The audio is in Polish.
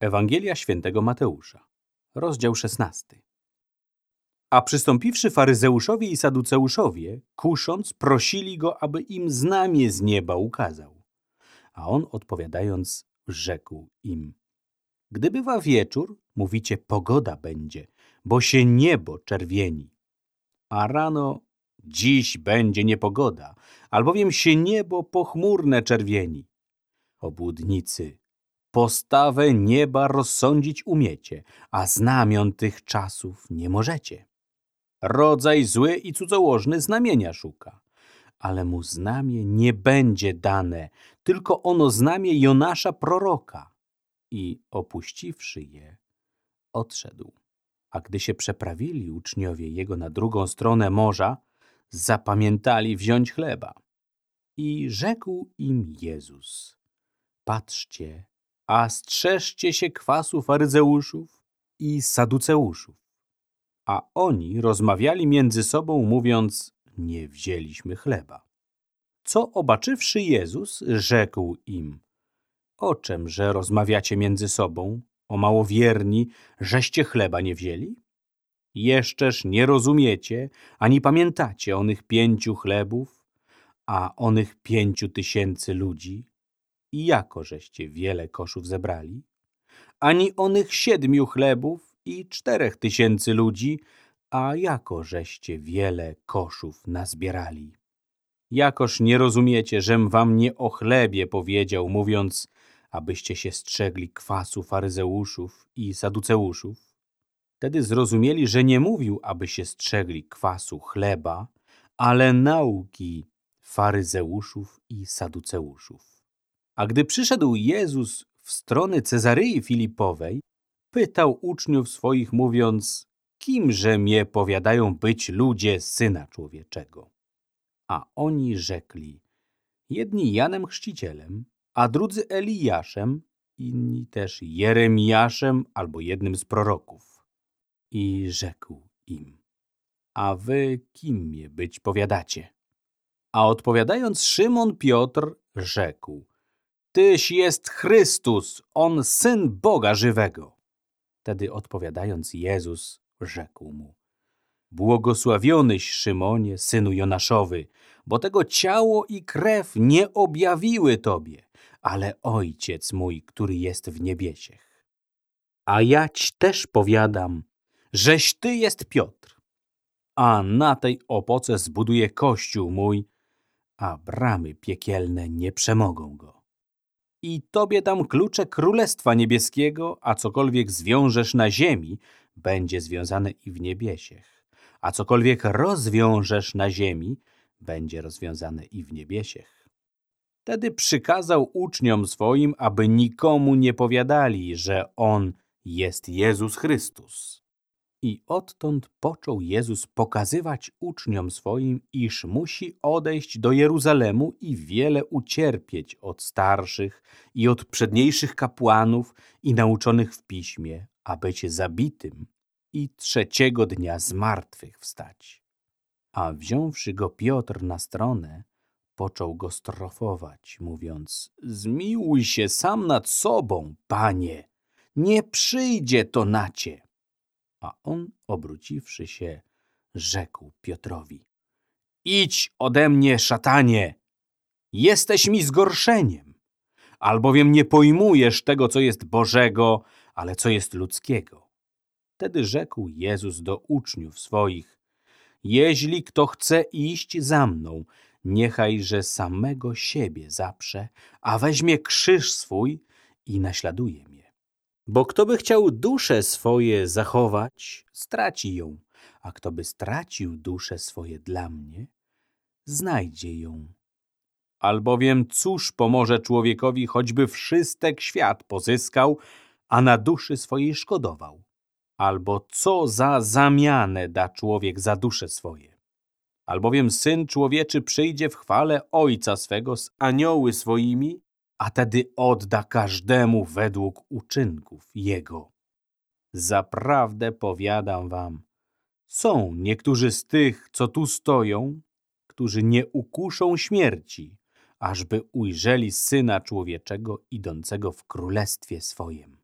Ewangelia świętego Mateusza, rozdział 16. A przystąpiwszy faryzeuszowie i saduceuszowie, kusząc, prosili go, aby im znamie z nieba ukazał. A on odpowiadając, rzekł im, gdy bywa wieczór, mówicie pogoda będzie, bo się niebo czerwieni. A rano, dziś będzie niepogoda, albowiem się niebo pochmurne czerwieni. Obłudnicy, postawę nieba rozsądzić umiecie, a znamion tych czasów nie możecie. Rodzaj zły i cudzołożny znamienia szuka, ale mu znamie nie będzie dane, tylko ono znamie Jonasza proroka. I opuściwszy je, odszedł. A gdy się przeprawili uczniowie jego na drugą stronę morza, zapamiętali wziąć chleba. I rzekł im Jezus, patrzcie, a strzeżcie się kwasu faryzeuszów i saduceuszów. A oni rozmawiali między sobą, mówiąc, nie wzięliśmy chleba. Co obaczywszy Jezus, rzekł im, o czemże rozmawiacie między sobą, o małowierni, żeście chleba nie wzięli? Jeszczeż nie rozumiecie, ani pamiętacie onych pięciu chlebów, a onych pięciu tysięcy ludzi, i jako żeście wiele koszów zebrali, ani onych siedmiu chlebów i czterech tysięcy ludzi, a jako żeście wiele koszów nazbierali. Jakoż nie rozumiecie, żem wam nie o chlebie powiedział, mówiąc, abyście się strzegli kwasu faryzeuszów i saduceuszów? Wtedy zrozumieli, że nie mówił, aby się strzegli kwasu chleba, ale nauki faryzeuszów i saduceuszów. A gdy przyszedł Jezus w stronę Cezaryi Filipowej, pytał uczniów swoich, mówiąc, kimże mnie powiadają być ludzie Syna Człowieczego? A oni rzekli, jedni Janem Chrzcicielem, a drudzy Eliaszem, inni też Jeremiaszem albo jednym z proroków. I rzekł im, a wy kim mnie być powiadacie? A odpowiadając Szymon Piotr rzekł, Tyś jest Chrystus, On Syn Boga żywego. Wtedy odpowiadając Jezus, rzekł mu, Błogosławionyś Szymonie, synu Jonaszowy, bo tego ciało i krew nie objawiły Tobie, ale Ojciec mój, który jest w niebiesiech. A ja Ci też powiadam, żeś Ty jest Piotr, a na tej opoce zbuduje Kościół mój, a bramy piekielne nie przemogą go i Tobie dam klucze Królestwa Niebieskiego, a cokolwiek zwiążesz na ziemi, będzie związane i w niebiesiech, a cokolwiek rozwiążesz na ziemi, będzie rozwiązane i w niebiesiech. Wtedy przykazał uczniom swoim, aby nikomu nie powiadali, że On jest Jezus Chrystus. I odtąd począł Jezus pokazywać uczniom swoim, iż musi odejść do Jeruzalemu i wiele ucierpieć od starszych i od przedniejszych kapłanów i nauczonych w piśmie, a być zabitym i trzeciego dnia z martwych wstać. A wziąwszy go Piotr na stronę, począł go strofować, mówiąc, zmiłuj się sam nad sobą, panie, nie przyjdzie to na cię. A on, obróciwszy się, rzekł Piotrowi. Idź ode mnie, szatanie! Jesteś mi zgorszeniem, albowiem nie pojmujesz tego, co jest Bożego, ale co jest ludzkiego. Wtedy rzekł Jezus do uczniów swoich, jeśli kto chce iść za mną, niechajże samego siebie zaprze, a weźmie krzyż swój i naśladuje mnie. Bo kto by chciał duszę swoje zachować, straci ją, a kto by stracił duszę swoje dla mnie, znajdzie ją. Albowiem cóż pomoże człowiekowi, choćby wszystek świat pozyskał, a na duszy swojej szkodował? Albo co za zamianę da człowiek za duszę swoje? Albowiem Syn Człowieczy przyjdzie w chwale Ojca swego z anioły swoimi a tedy odda każdemu według uczynków jego. Zaprawdę powiadam wam, są niektórzy z tych, co tu stoją, którzy nie ukuszą śmierci, ażby ujrzeli Syna Człowieczego idącego w królestwie swoim.